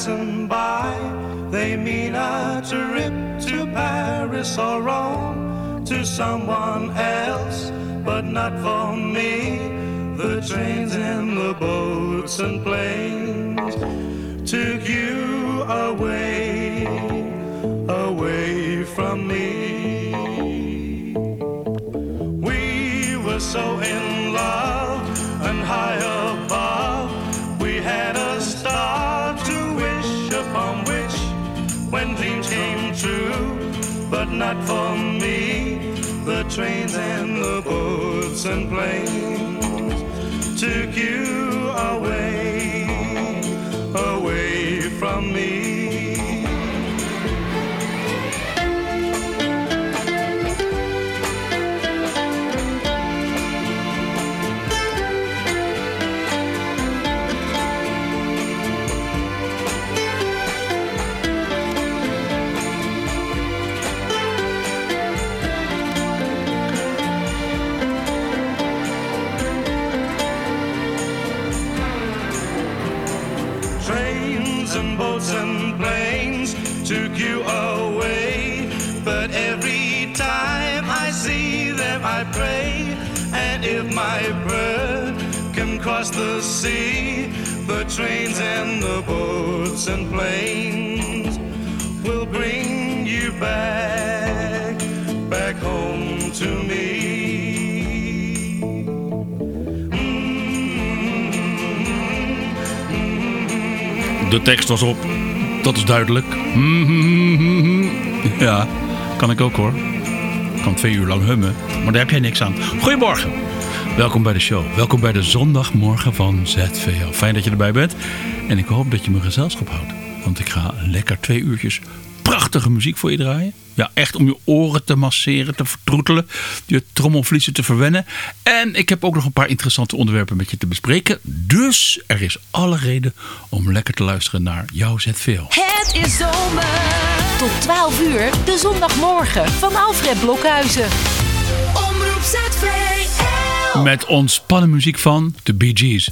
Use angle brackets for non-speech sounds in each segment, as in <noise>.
passing by. They mean a trip to Paris or Rome, to someone else, but not for me. The trains and the boats and planes took you away, not for me, the trains and the boats and planes took you away, sea, the trains and the boats and planes will bring you back, back home to me. De tekst was op. Dat is duidelijk. <laughs> Ja, kan ik ook hoor. Ik kan twee uur lang hummen, maar daar heb jij niks aan. Goedemorgen. Welkom bij de show. Welkom bij de zondagmorgen van ZVL. Fijn dat je erbij bent. En ik hoop dat je me gezelschap houdt. Want ik ga lekker twee uurtjes prachtige muziek voor je draaien. Ja, echt om je oren te masseren, te vertroetelen. Je trommelvliezen te verwennen. En ik heb ook nog een paar interessante onderwerpen met je te bespreken. Dus er is alle reden om lekker te luisteren naar jouw ZVL. Het is zomer. Tot 12 uur, de zondagmorgen van Alfred Blokhuizen. Omroep ZVL. Met ontspannen muziek van de Bee Gees.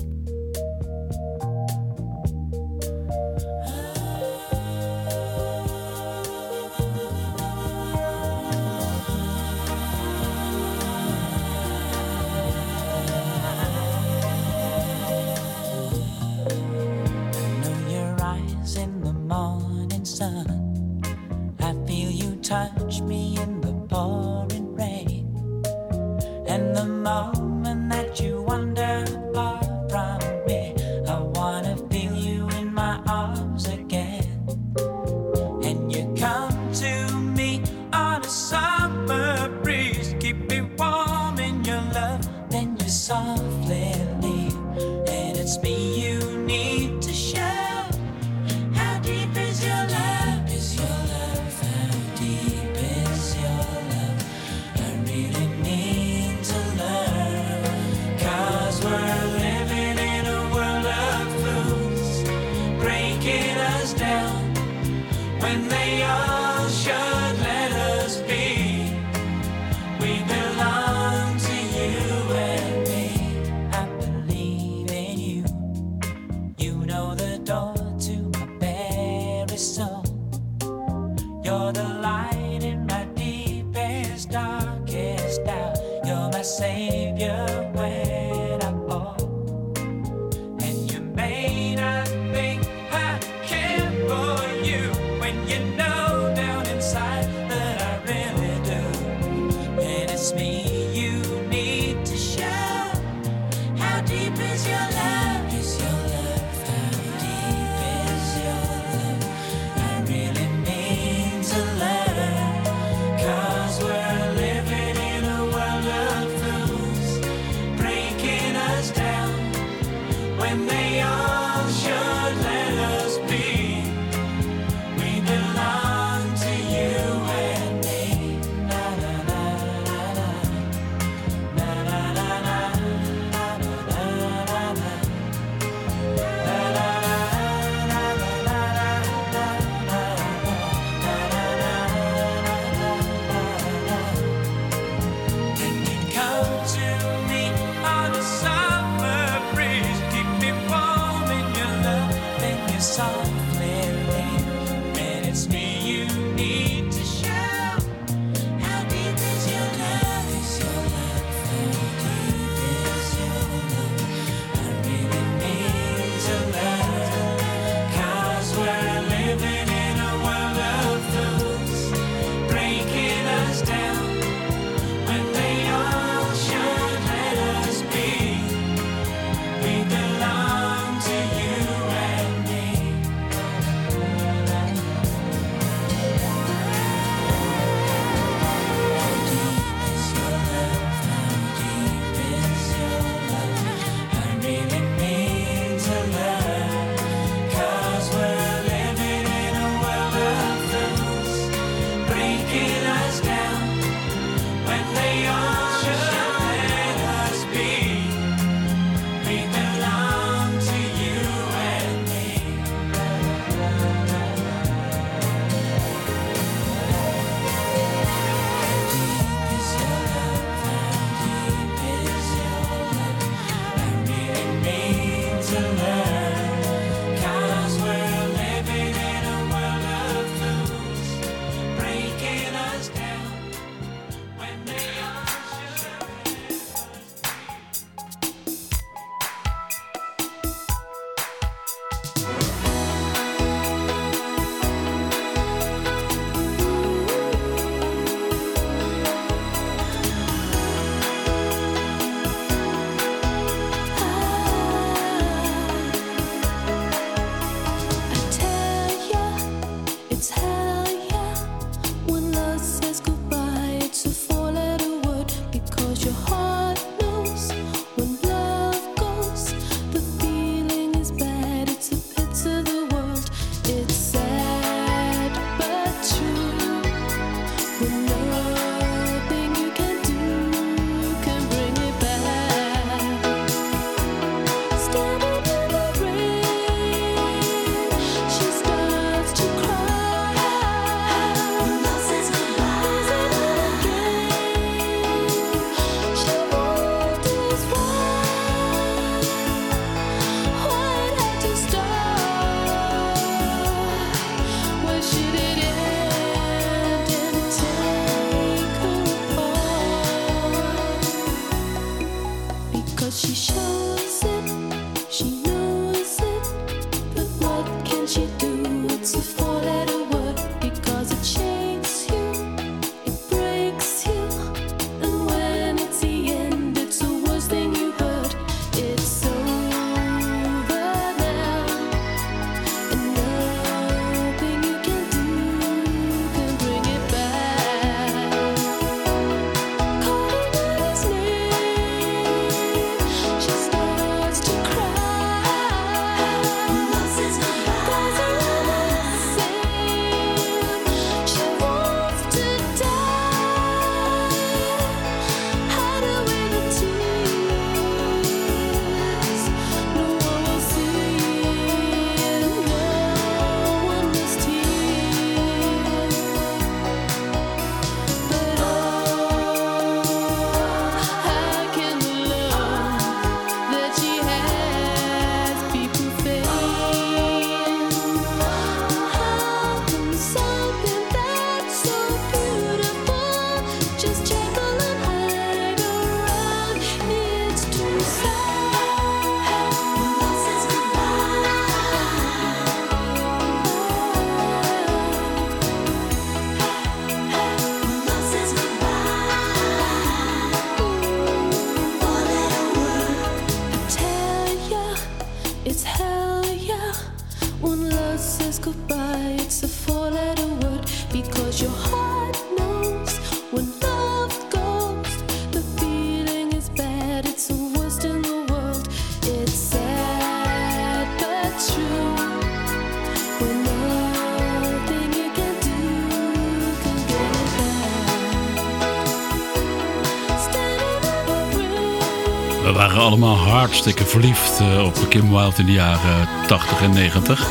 Allemaal hartstikke verliefd eh, op Kim Wilde in de jaren 80 en 90.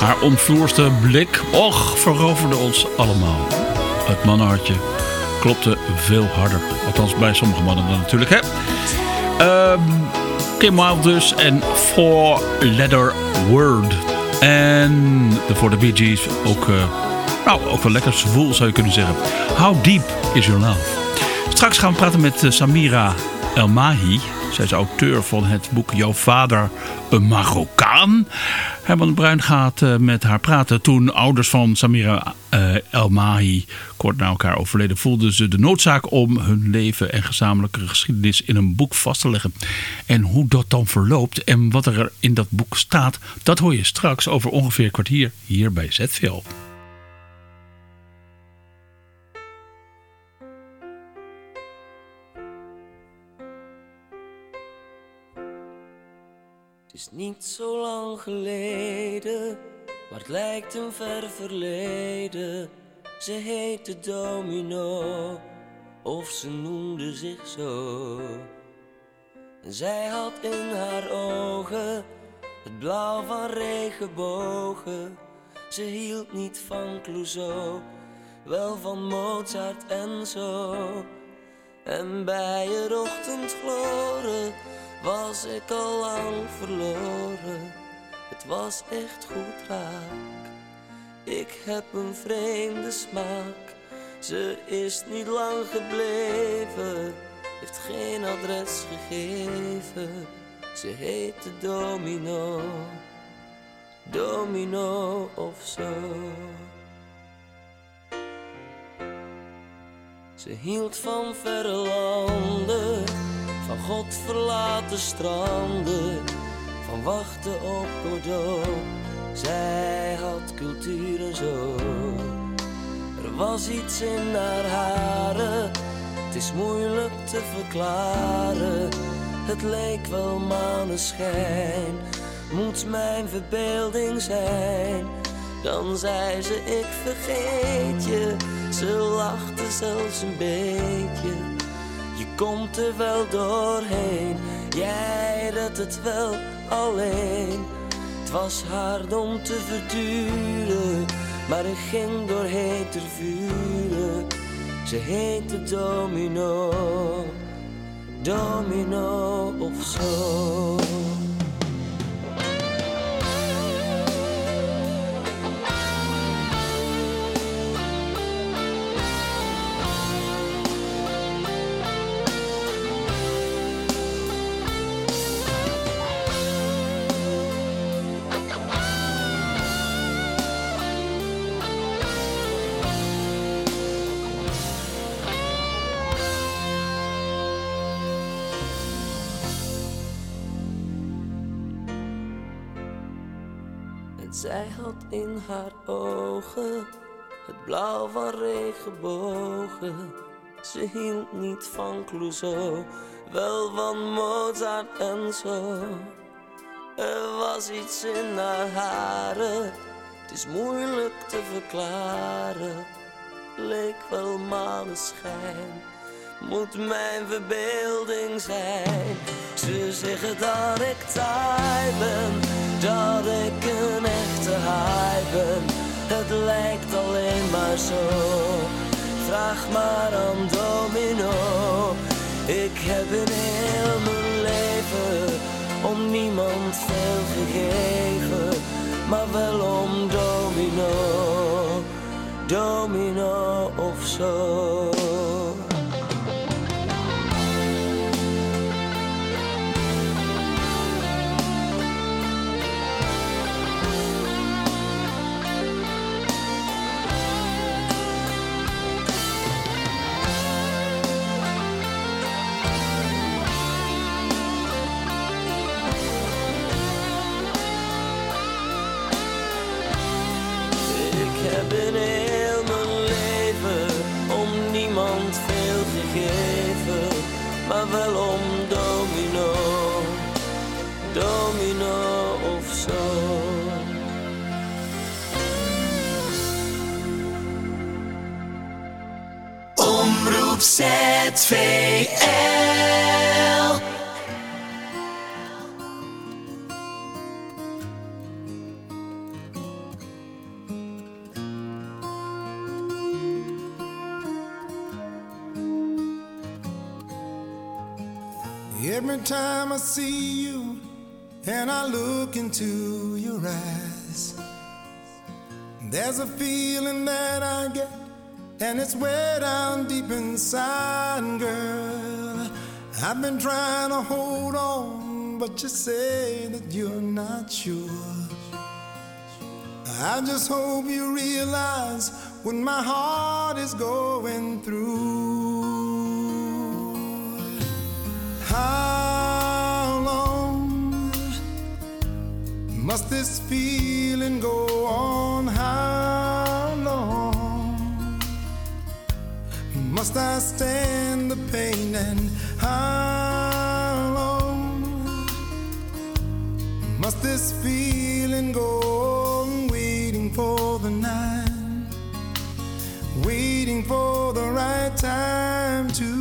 Haar omvloerste blik, och, veroverde ons allemaal. Het mannenhartje klopte veel harder. Althans bij sommige mannen dan natuurlijk. Um, Kim Wilde dus en Four Letter Word. En voor de Bee Gees ook, uh, nou, ook wel lekker zwoel zou je kunnen zeggen. How Deep Is Your Love? Straks gaan we praten met uh, Samira El Mahi. Zij is auteur van het boek Jouw vader een Marokkaan. Herman Bruin gaat eh, met haar praten. Toen ouders van Samira uh, El Mahi kort na elkaar overleden... voelden ze de noodzaak om hun leven en gezamenlijke geschiedenis in een boek vast te leggen. En hoe dat dan verloopt en wat er in dat boek staat... dat hoor je straks over ongeveer een kwartier hier bij ZVL. Is niet zo lang geleden, maar het lijkt een ver verleden. Ze heette Domino, of ze noemde zich zo. Zij had in haar ogen het blauw van regenbogen. Ze hield niet van Clouseau, wel van Mozart en zo. En bij het ochtendgloren was ik al lang verloren. Het was echt goed raak. Ik heb een vreemde smaak. Ze is niet lang gebleven, heeft geen adres gegeven. Ze heette Domino, Domino of zo. Ze hield van verre landen, van God verlaten stranden, van wachten op Godot. Zij had cultuur en zo. Er was iets in haar haren, het is moeilijk te verklaren. Het leek wel maneschijn, moet mijn verbeelding zijn. Dan zei ze, ik vergeet je, ze lachte zelfs een beetje. Komt er wel doorheen, jij redt het wel alleen. Het was hard om te verduren, maar ik ging door heter vuren. Ze heette Domino, Domino of zo. Zij had in haar ogen het blauw van regenbogen. Ze hield niet van Clouseau, wel van Mozart en zo. Er was iets in haar haren, het is moeilijk te verklaren. Leek wel maneschijn, moet mijn verbeelding zijn. Ze zeggen dat ik taai ben, dat ik een echte haai ben. Het lijkt alleen maar zo, vraag maar aan Domino. Ik heb in heel mijn leven om niemand veel gegeven, maar wel om Domino, Domino of zo. ZVL. Every time I see you and I look into your eyes, there's a feeling that I get, and it's way down deep inside, girl. I've been trying to hold on, but you say that you're not sure. I just hope you realize what my heart is going through. How long must this feeling go on? Must I stand the pain? And how long must this feeling go on? Waiting for the night, waiting waiting for the right time to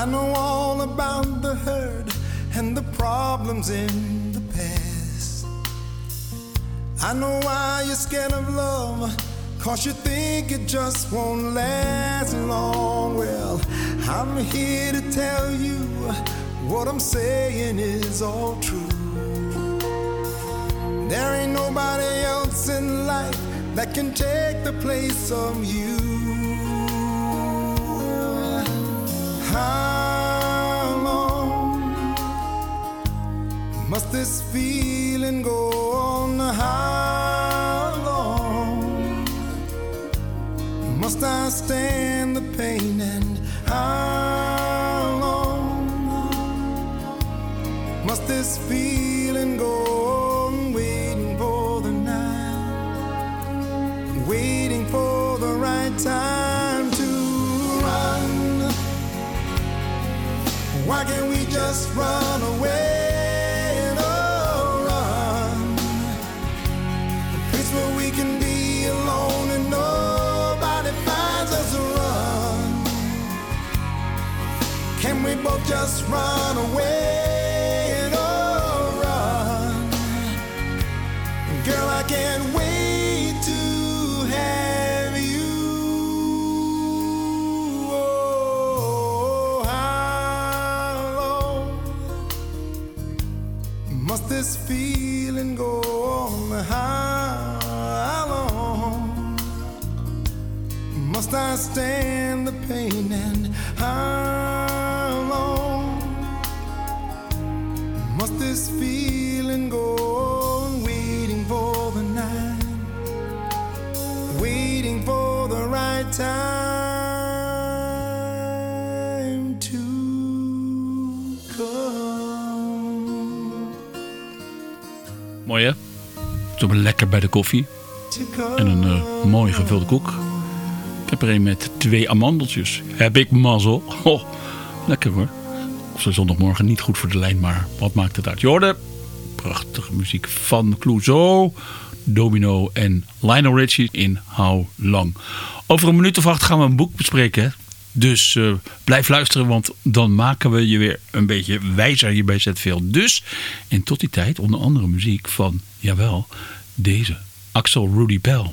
I know all about the hurt and the problems in the past. I know why you're scared of love, cause you think it just won't last long. Well, I'm here to tell you what I'm saying is all true. There ain't nobody else in life that can take the place of you. How long must this feeling go on? How long must I stand the pain? And how run away? Oh, run. Girl, I can't wait to have you. Oh, how long must this feeling go on? How long must I stand Lekker bij de koffie. En een eh, mooi gevulde koek. Ik heb er een met twee amandeltjes. Heb ik mazzel. Lekker hoor. Of zo zondagmorgen niet goed voor de lijn, maar wat maakt het uit? Je hoorde prachtige muziek van Clouseau, Domino en Lionel Richie in How Long. Over een minuut of acht gaan we een boek bespreken. Dus eh, blijf luisteren, want dan maken we je weer een beetje wijzer hier bij ZVL. Dus, en tot die tijd onder andere muziek van, jawel, deze. Axel Rudy Bell.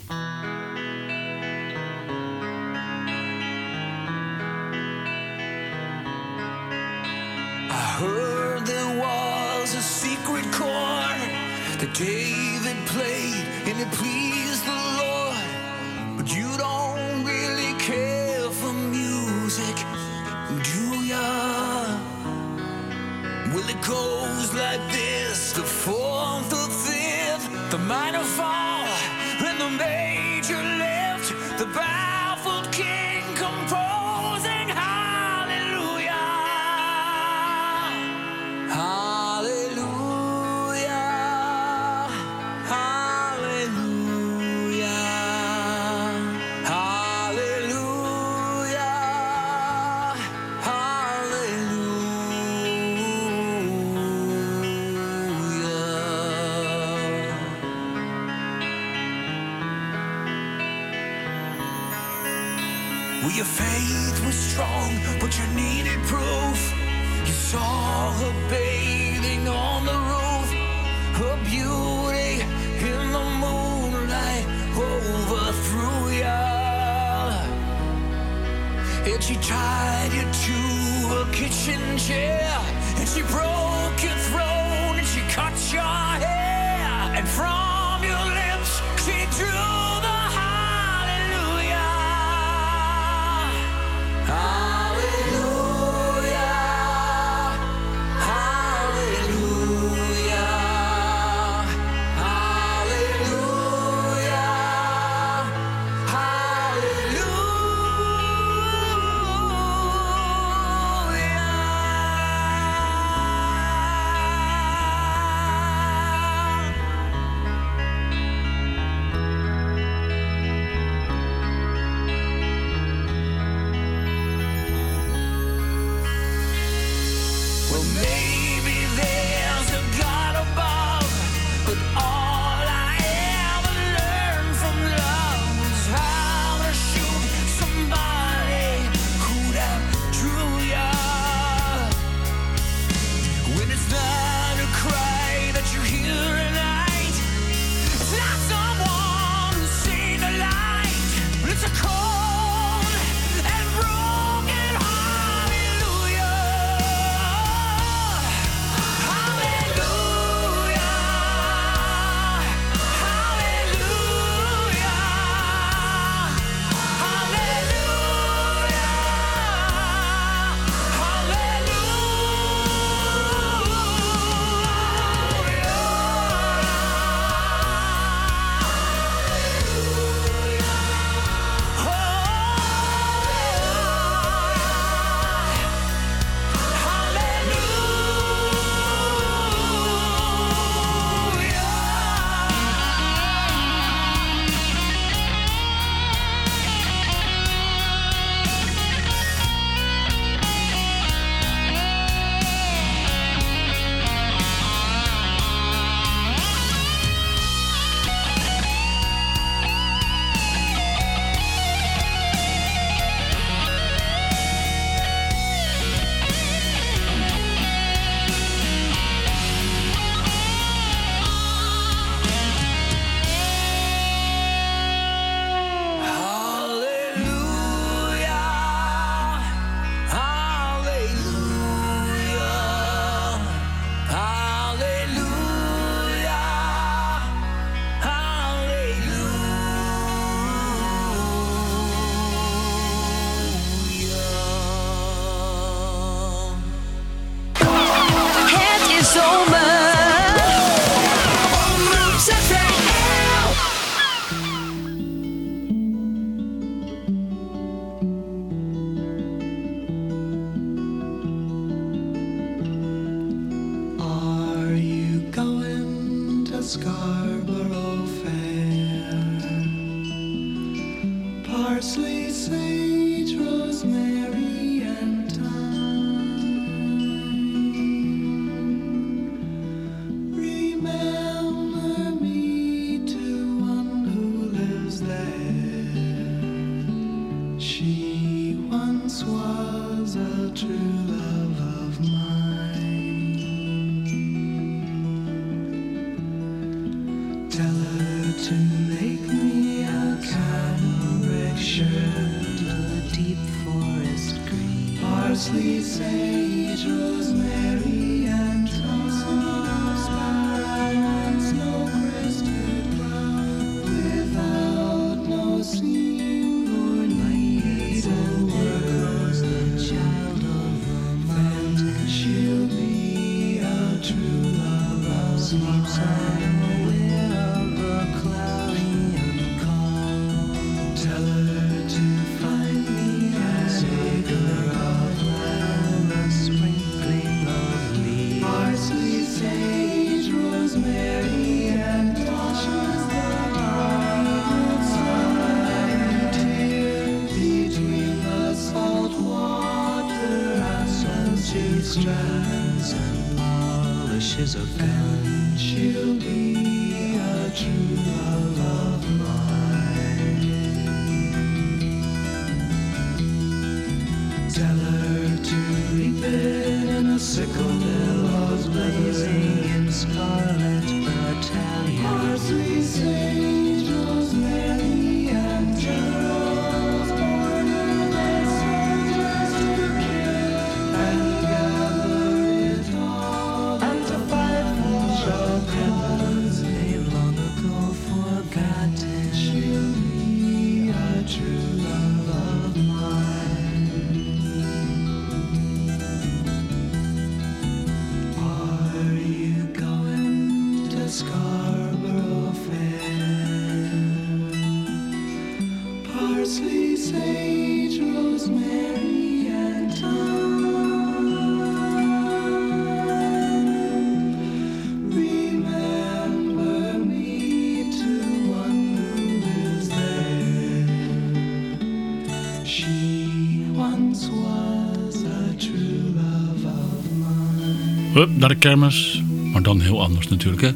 Kermis. Maar dan heel anders natuurlijk, hè.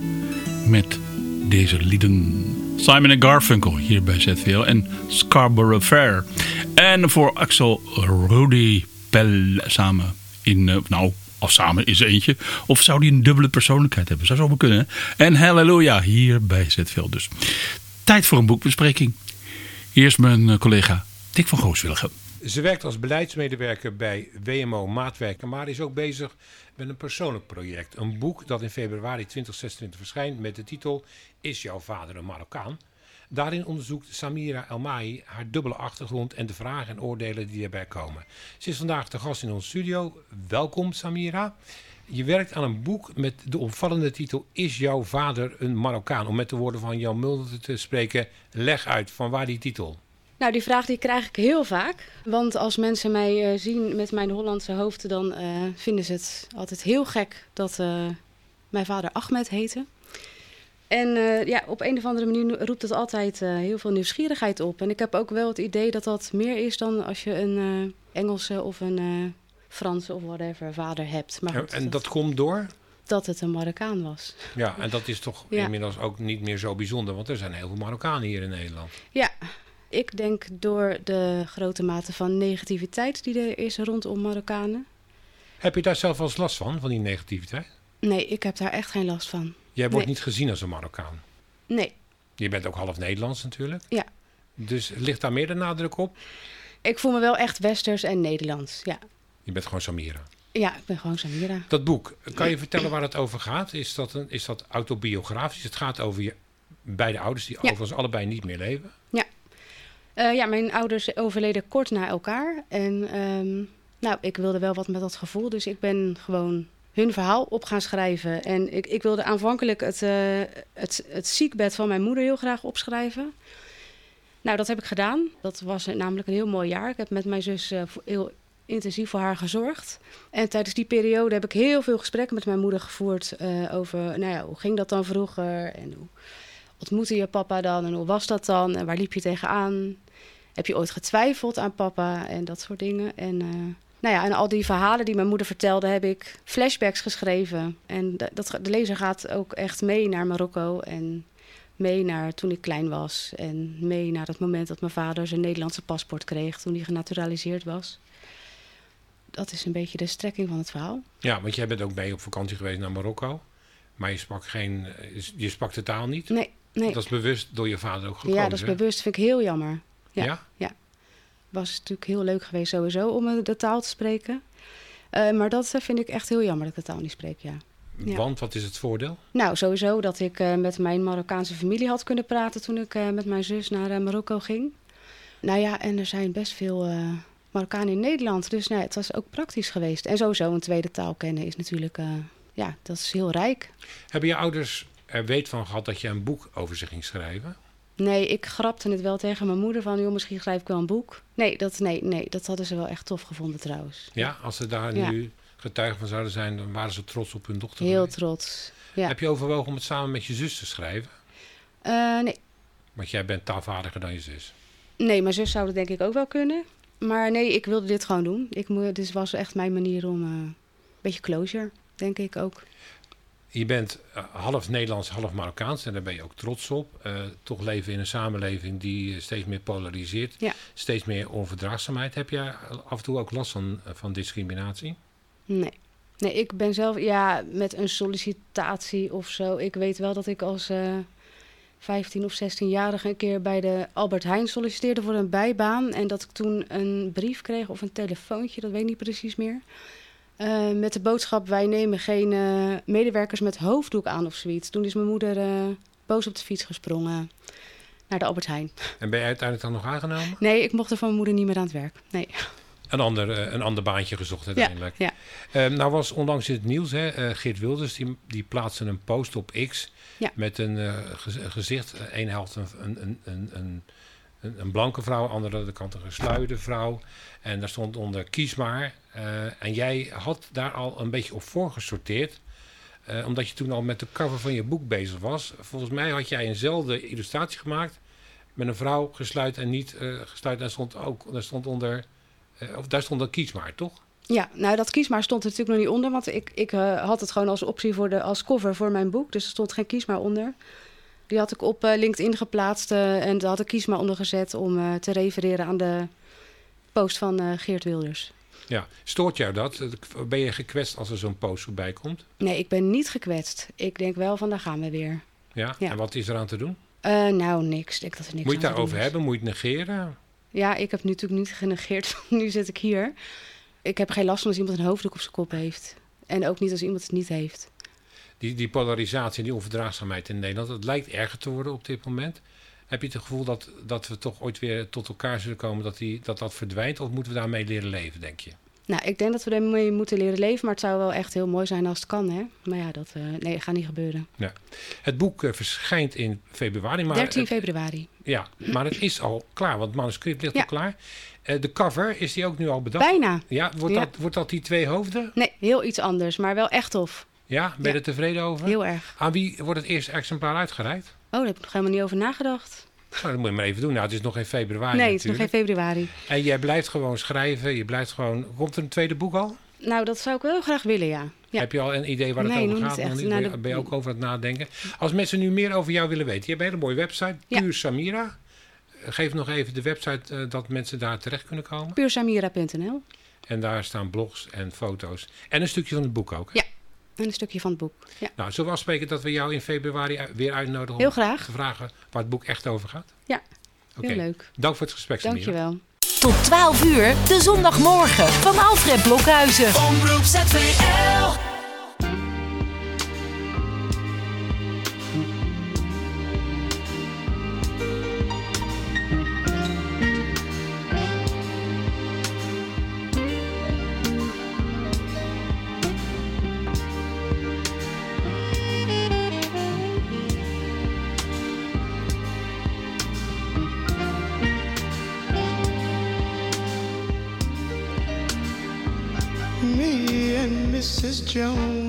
Met deze lieden. Simon en Garfunkel hier bij ZVL. En Scarborough Fair. En voor Axel Rudy Pell samen in... eh, nou, of samen is eentje. Of zou die een dubbele persoonlijkheid hebben? Zou zo maar kunnen. hè? En Halleluja hier bij ZVL dus. Tijd voor een boekbespreking. Eerst mijn eh, collega Dick van Gooswilligen. Ze werkt als beleidsmedewerker bij WMO Maatwerken, maar is ook bezig met een persoonlijk project. Een boek dat in februari 2026 verschijnt met de titel Is jouw vader een Marokkaan? Daarin onderzoekt Samira Elmai haar dubbele achtergrond en de vragen en oordelen die erbij komen. Ze is vandaag te gast in onze studio. Welkom Samira. Je werkt aan een boek met de opvallende titel Is jouw vader een Marokkaan? Om met de woorden van Jan Mulder te spreken, leg uit van waar die titel. Nou, die vraag die krijg ik heel vaak. Want als mensen mij eh, zien met mijn Hollandse hoofd, dan eh, vinden ze het altijd heel gek dat eh, mijn vader Ahmed heette. En ja, op een of andere manier roept het altijd heel veel nieuwsgierigheid op. En ik heb ook wel het idee dat dat meer is dan als je een Engelse of een Franse of whatever vader hebt. Maar goed, en dat komt door? dat het een Marokkaan was. Ja, en dat is toch Ja. inmiddels ook niet meer zo bijzonder, want er zijn heel veel Marokkanen hier in Nederland. Ja, ik denk door de grote mate van negativiteit die er is rondom Marokkanen. Heb je daar zelf wel eens last van, van die negativiteit? Nee, ik heb daar echt geen last van. Jij wordt Nee. niet gezien als een Marokkaan. Nee, Je bent ook half Nederlands natuurlijk. ja. Dus ligt daar meer de nadruk op? Ik voel me wel echt westers en Nederlands. Ja, Je bent gewoon Samira. ja ik ben gewoon Samira. Dat boek, kan je vertellen waar het over gaat? Is dat, een, is dat autobiografisch? Het gaat over je beide ouders, die Ja. overigens allebei niet meer leven. Eh, ja, mijn ouders overleden kort na elkaar. En ehm, nou, ik wilde wel wat met dat gevoel. Dus ik ben gewoon hun verhaal op gaan schrijven. En ik, ik wilde aanvankelijk het, eh, het, het ziekbed van mijn moeder heel graag opschrijven. Nou, dat heb ik gedaan. Dat was namelijk een heel mooi jaar. Ik heb met mijn zus eh, heel intensief voor haar gezorgd. En tijdens die periode heb ik heel veel gesprekken met mijn moeder gevoerd over, nou ja, hoe ging dat dan vroeger en hoe ontmoette je papa dan en hoe was dat dan en waar liep je tegenaan? Heb je ooit getwijfeld aan papa en dat soort dingen? En, eh, nou ja, en al die verhalen die mijn moeder vertelde, heb ik flashbacks geschreven. En de, dat, de lezer gaat ook echt mee naar Marokko en mee naar toen ik klein was. En mee naar het moment dat mijn vader zijn Nederlandse paspoort kreeg toen hij genaturaliseerd was. Dat is een beetje de strekking van het verhaal. Ja, want jij bent ook mee op vakantie geweest naar Marokko. Maar je sprak, geen, eh, je sprak de taal niet. Nee, nee. Dat is bewust door je vader ook gekozen. ja, dat is bewust. Vind ik heel jammer. Ja, Ja? ja. Was natuurlijk heel leuk geweest sowieso om eh, de taal te spreken. Eh, maar dat eh, vind ik echt heel jammer dat ik de taal niet spreek, ja. Ja. Want wat is het voordeel? Nou, sowieso dat ik met mijn Marokkaanse familie had kunnen praten toen ik met mijn zus naar Marokko ging. Nou ja, en er zijn best veel Marokkanen in Nederland. Dus nou, het was ook praktisch geweest. En sowieso een tweede taal kennen is natuurlijk, ja, dat is heel rijk. Hebben je ouders er weet van gehad dat je een boek over ze ging schrijven? Nee, ik grapte het wel tegen mijn moeder van, joh, misschien schrijf ik wel een boek. Nee, dat, nee, nee, dat hadden ze wel echt tof gevonden trouwens. Ja, als ze daar Ja. nu getuige van zouden zijn, dan waren ze trots op hun dochter. Heel trots. Ja. Heb je overwogen om het samen met je zus te schrijven? Eh, nee. Want jij bent taalvaardiger dan je zus. nee, mijn zus zou dat denk ik ook wel kunnen. Maar nee, ik wilde dit gewoon doen. Ik dit was echt mijn manier om eh, een beetje closure, denk ik ook. Je bent eh, half Nederlands, half Marokkaans en daar ben je ook trots op. Eh, toch leven in een samenleving die eh, steeds meer polariseert, Ja. steeds meer onverdraagzaamheid. Heb jij af en toe ook last van, van discriminatie? Nee. Nee, ik ben zelf, ja, met een sollicitatie of zo. Ik weet wel dat ik als eh 15 of 16-jarige een keer bij de Albert Heijn solliciteerde voor een bijbaan. En dat ik toen een brief kreeg of een telefoontje, dat weet ik niet precies meer. Eh, met de boodschap, wij nemen geen eh, medewerkers met hoofddoek aan of zoiets. Toen is mijn moeder eh, boos op de fiets gesprongen naar de Albert Heijn. En ben je uiteindelijk dan nog aangenomen? Nee, ik mocht er van mijn moeder niet meer aan het werk. Nee. Een ander, een ander baantje gezocht uiteindelijk. Ja, Eh, nou was onlangs in het nieuws, hè, Geert Wilders, die, die plaatste een post op X Ja. met een gez- gezicht. Eén helft een, een, een, een, een, blanke vrouw, andere de kant een gesluierde vrouw. En daar stond onder kies maar. Eh, en jij had daar al een beetje op voorgesorteerd. eh, omdat je toen al met de cover van je boek bezig was. Volgens mij had jij eenzelfde illustratie gemaakt. Met een vrouw gesluit en niet eh, gesluit. Daar stond ook daar stond onder. of daar stond dan kies maar, toch? Ja, nou dat kiesmaar stond er natuurlijk nog niet onder. Want ik, ik had het gewoon als optie voor de, als cover voor mijn boek. Dus er stond geen kiesmaar onder. Die had ik op eh, LinkedIn geplaatst eh, en daar had ik kiesmaar onder gezet om eh, te refereren aan de post van Geert Wilders. Ja, stoort jou dat? Ben je gekwetst als er zo'n post voorbij komt? Nee, ik ben niet gekwetst. Ik denk wel van daar gaan we weer. Ja? Ja. En wat is er aan te doen? Nou, niks. Ik denk dat er niks Moet je het daarover hebben? Moet je het negeren? Ja, ik heb nu natuurlijk niet genegeerd. <laughs> nu zit ik hier. Ik heb geen last van als iemand een hoofddoek op zijn kop heeft. En ook niet als iemand het niet heeft. Die, die polarisatie en die onverdraagzaamheid in Nederland, het lijkt erger te worden op dit moment. Heb je het gevoel dat, dat we toch ooit weer tot elkaar zullen komen, dat, die, dat dat verdwijnt? Of moeten we daarmee leren leven, denk je? Nou, ik denk dat we ermee moeten leren leven. Maar het zou wel echt heel mooi zijn als het kan, hè? Maar ja, dat eh, nee, dat gaat niet gebeuren. Ja. Het boek eh, verschijnt in februari. Maar 13 het- februari. Ja, maar het is al klaar, want het manuscript ligt Ja. al klaar. Eh, de cover, is die ook nu al bedacht? Bijna. Ja, wordt, Ja. Dat, wordt dat die twee hoofden? Nee, heel iets anders. Maar wel echt tof. Ja, ben je er tevreden over? Heel erg. Aan wie wordt het eerste exemplaar uitgereikt? Oh, daar heb ik nog helemaal niet over nagedacht. Nou, dat moet je maar even doen. Nou, het is nog in februari nee, het is nog geen februari. En jij blijft gewoon schrijven, je blijft gewoon... Komt er een tweede boek al? Nou, dat zou ik wel heel graag willen, ja. ja. Heb je al een idee waar het Nee, over gaat? echt. Nou, Ben Ben je ook over het nadenken? Als mensen nu meer over jou willen weten, je hebt een hele mooie website, Ja. Puur Samira. Geef nog even de website eh, dat mensen daar terecht kunnen komen. Puursamira.nl. En daar staan blogs en foto's. En een stukje van het boek ook. hè? Ja, een stukje van het boek. Ja, Nou, zullen we afspreken dat we jou in februari weer uitnodigen om Heel graag. te vragen waar het boek echt over gaat? ja Oké. heel leuk. Dank voor het gesprek, Samira. Dankjewel. Tot 12 uur, de zondagmorgen van Alfred Blokhuizen. Mrs.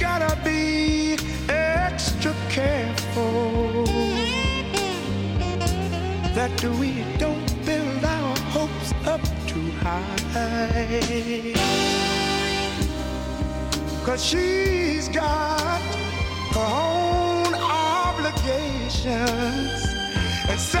gotta be extra careful that we don't build our hopes up too high. Cause she's got her own obligations. And so,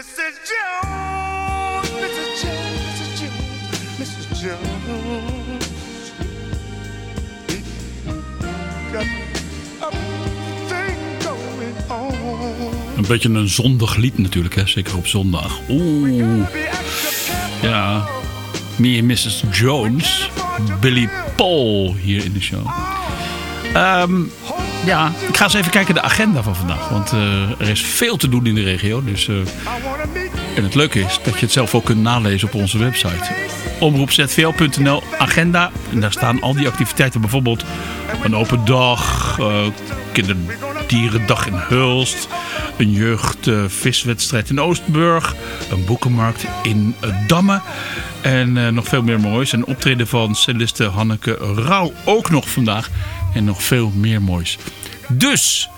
Mrs. Jones, Mrs. Jones, Mrs. Jones, Mrs. Jones. Een beetje een zondig lied natuurlijk, hè? zeker op zondag. Oeh. Ja. Me en Mrs. Jones. Billy Paul hier in de show. Ehm, ja, ik ga eens even kijken de agenda van vandaag. Want eh, er is veel te doen in de regio. Dus, eh, en het leuke is dat je het zelf ook kunt nalezen op onze website. Omroepzvl.nl agenda. En daar staan al die activiteiten. Bijvoorbeeld een open dag. Uh, kinderdierendag in Hulst. Een jeugdviswedstrijd in Oostburg. Een boekenmarkt in Damme. En nog veel meer moois. Een optreden van celliste Hanneke Rauw ook nog vandaag. En nog veel meer moois. Dus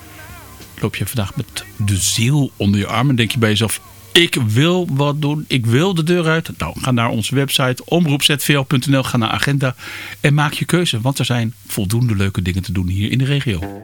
loop je vandaag met de ziel onder je arm. En denk je bij jezelf, ik wil wat doen. Ik wil de deur uit. Nou, ga naar onze website omroepzvl.nl. Ga naar agenda en maak je keuze. Want er zijn voldoende leuke dingen te doen hier in de regio.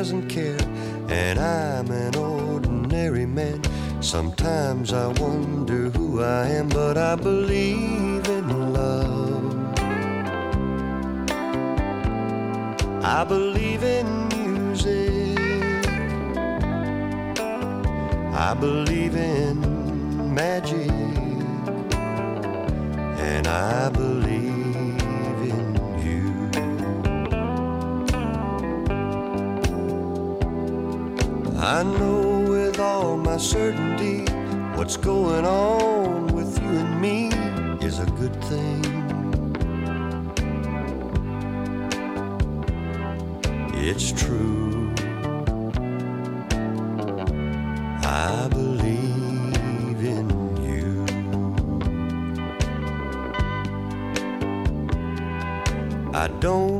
doesn't care. And I'm an ordinary man. Sometimes I wonder who I am, but I believe in love. I believe in music. I believe in I know with all my certainty what's going on with you and me is a good thing. It's true. I believe in you. I don't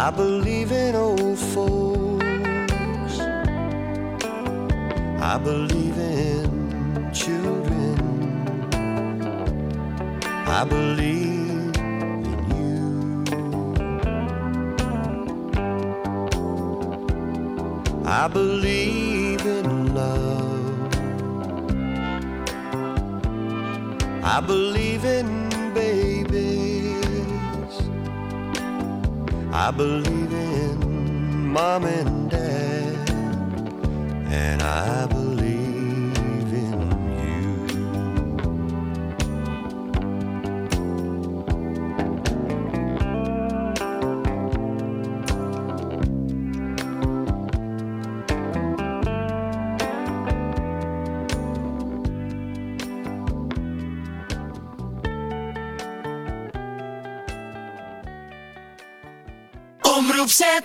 I believe in old folks. I believe in children. I believe in you. I believe in love. I believe in I believe in mom and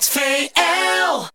Omroep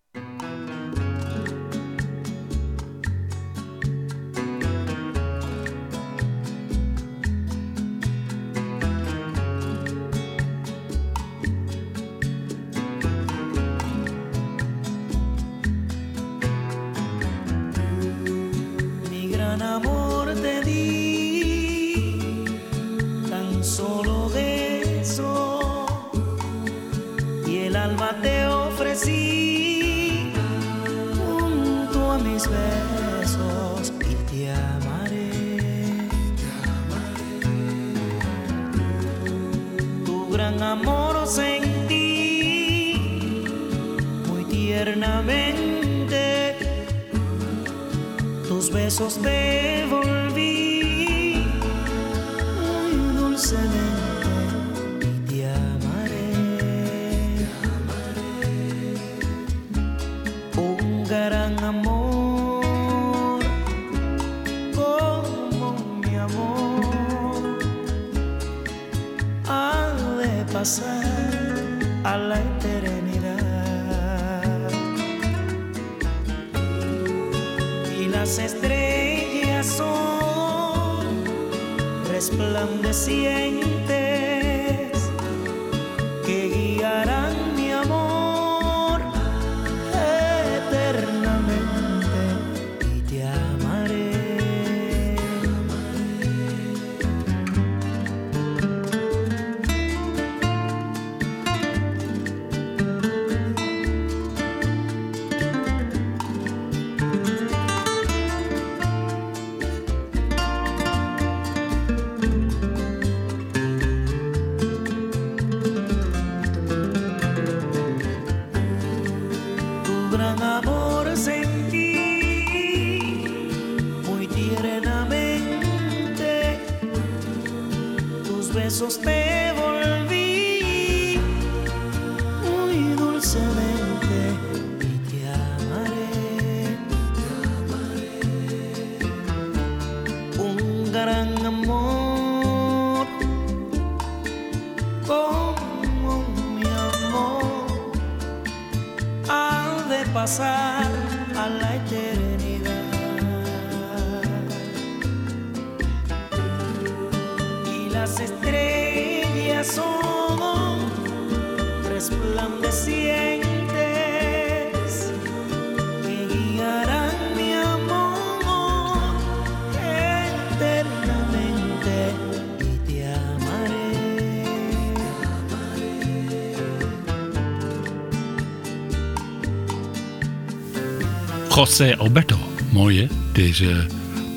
José Alberto. Mooi hè? Deze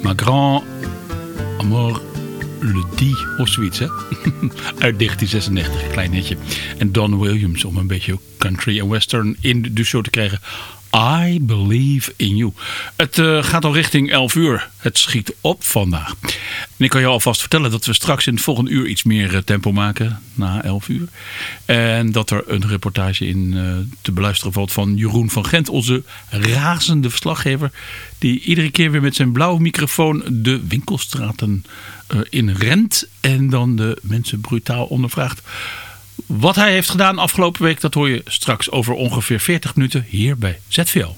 Ma Grand Amour Le Dit of zoiets hè? <laughs> Uit 1996, klein netje. En Don Williams om een beetje country en western in de show te krijgen. I Believe in You. Het eh, gaat al richting 11 uur. Het schiet op vandaag. En ik kan je alvast vertellen dat we straks in het volgende uur iets meer eh, tempo maken. Na 11 uur. En dat er een reportage in eh, te beluisteren valt van Jeroen van Gent. Onze razende verslaggever. Die iedere keer weer met zijn blauwe microfoon de winkelstraten eh, in rent. En dan de mensen brutaal ondervraagt. Wat hij heeft gedaan afgelopen week, dat hoor je straks over ongeveer 40 minuten hier bij ZVL.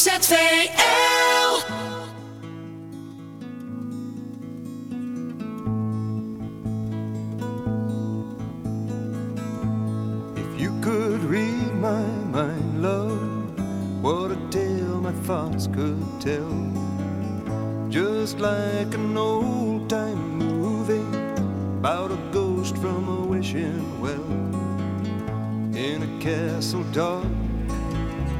ZVL. If you could read my mind, love, what a tale my thoughts could tell. Just like an old time movie about a ghost from a wishing well. In a castle dark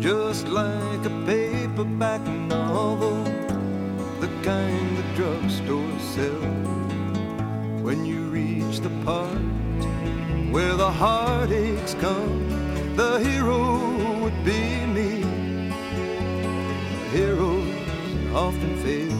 Just like a paperback novel, the kind the drugstore sell. When you reach the part where the heartaches come, the hero would be me. Heroes often fail.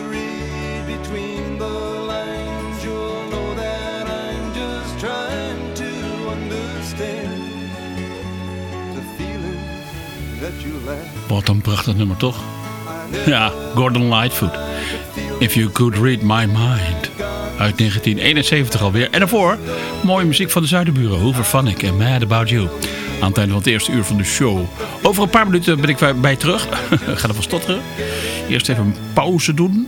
Wat een prachtig nummer, toch? Ja, Gordon Lightfoot. If You Could Read My Mind. Uit 1971 alweer. En daarvoor mooie muziek van de Zuiderburen. Hoover Vanik en Mad About You. Aan het einde van het eerste uur van de show. Over een paar minuten ben ik bij terug. <laughs> Ga ervan stotteren. Eerst even een pauze doen.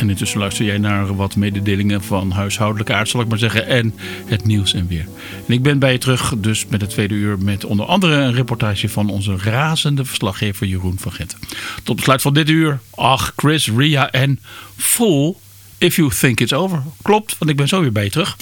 En intussen luister jij naar wat mededelingen van huishoudelijke aard, zal ik maar zeggen. En het nieuws en weer. En ik ben bij je terug, dus met het tweede uur. Met onder andere een reportage van onze razende verslaggever Jeroen van Gent. Tot besluit van dit uur. Ach, Chris, Ria en Full If You Think It's Over. Klopt, want ik ben zo weer bij je terug.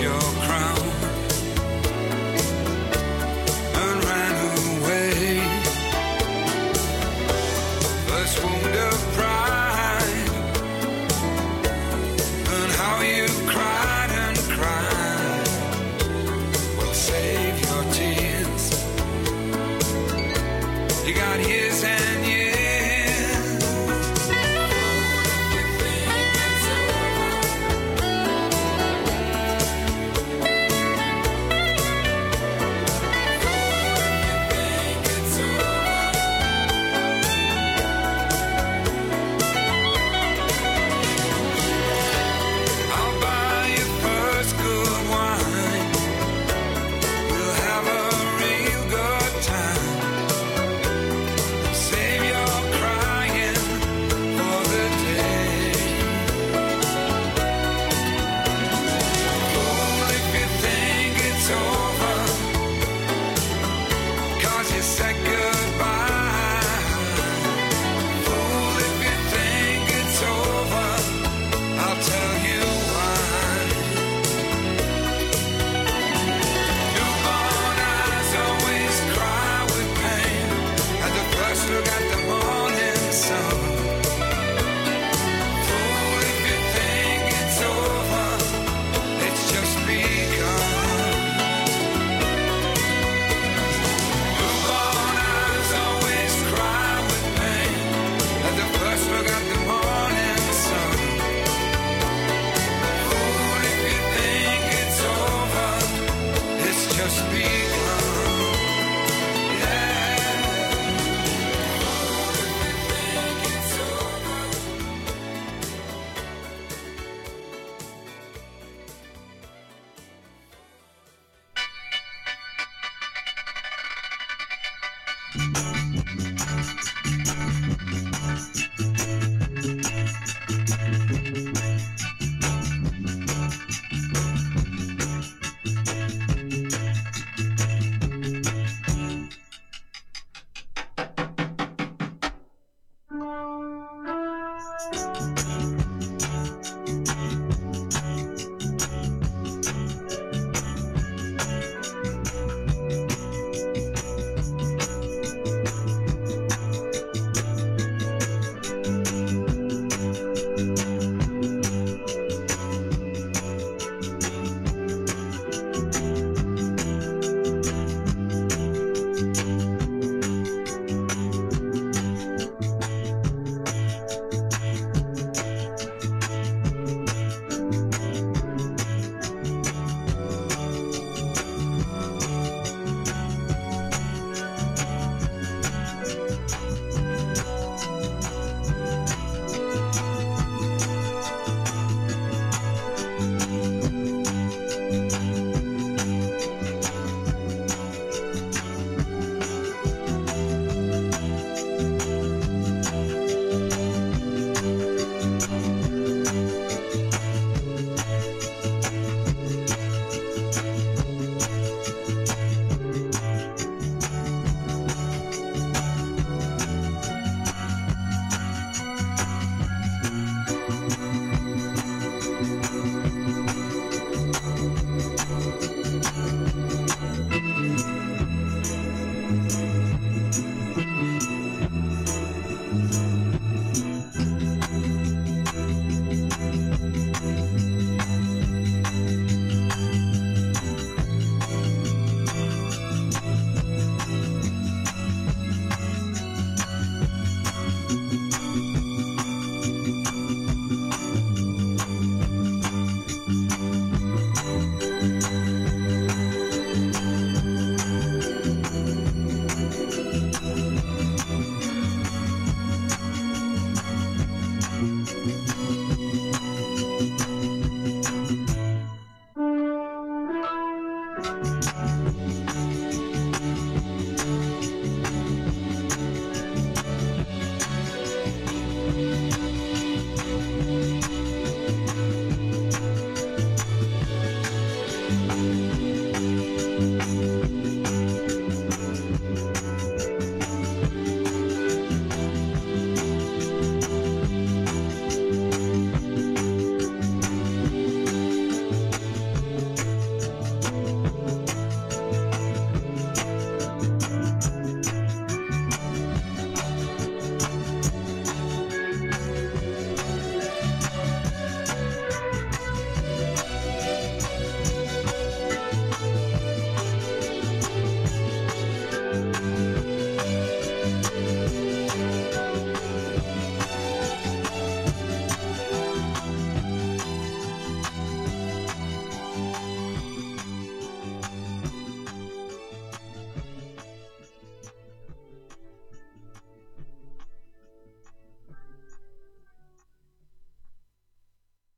Your crown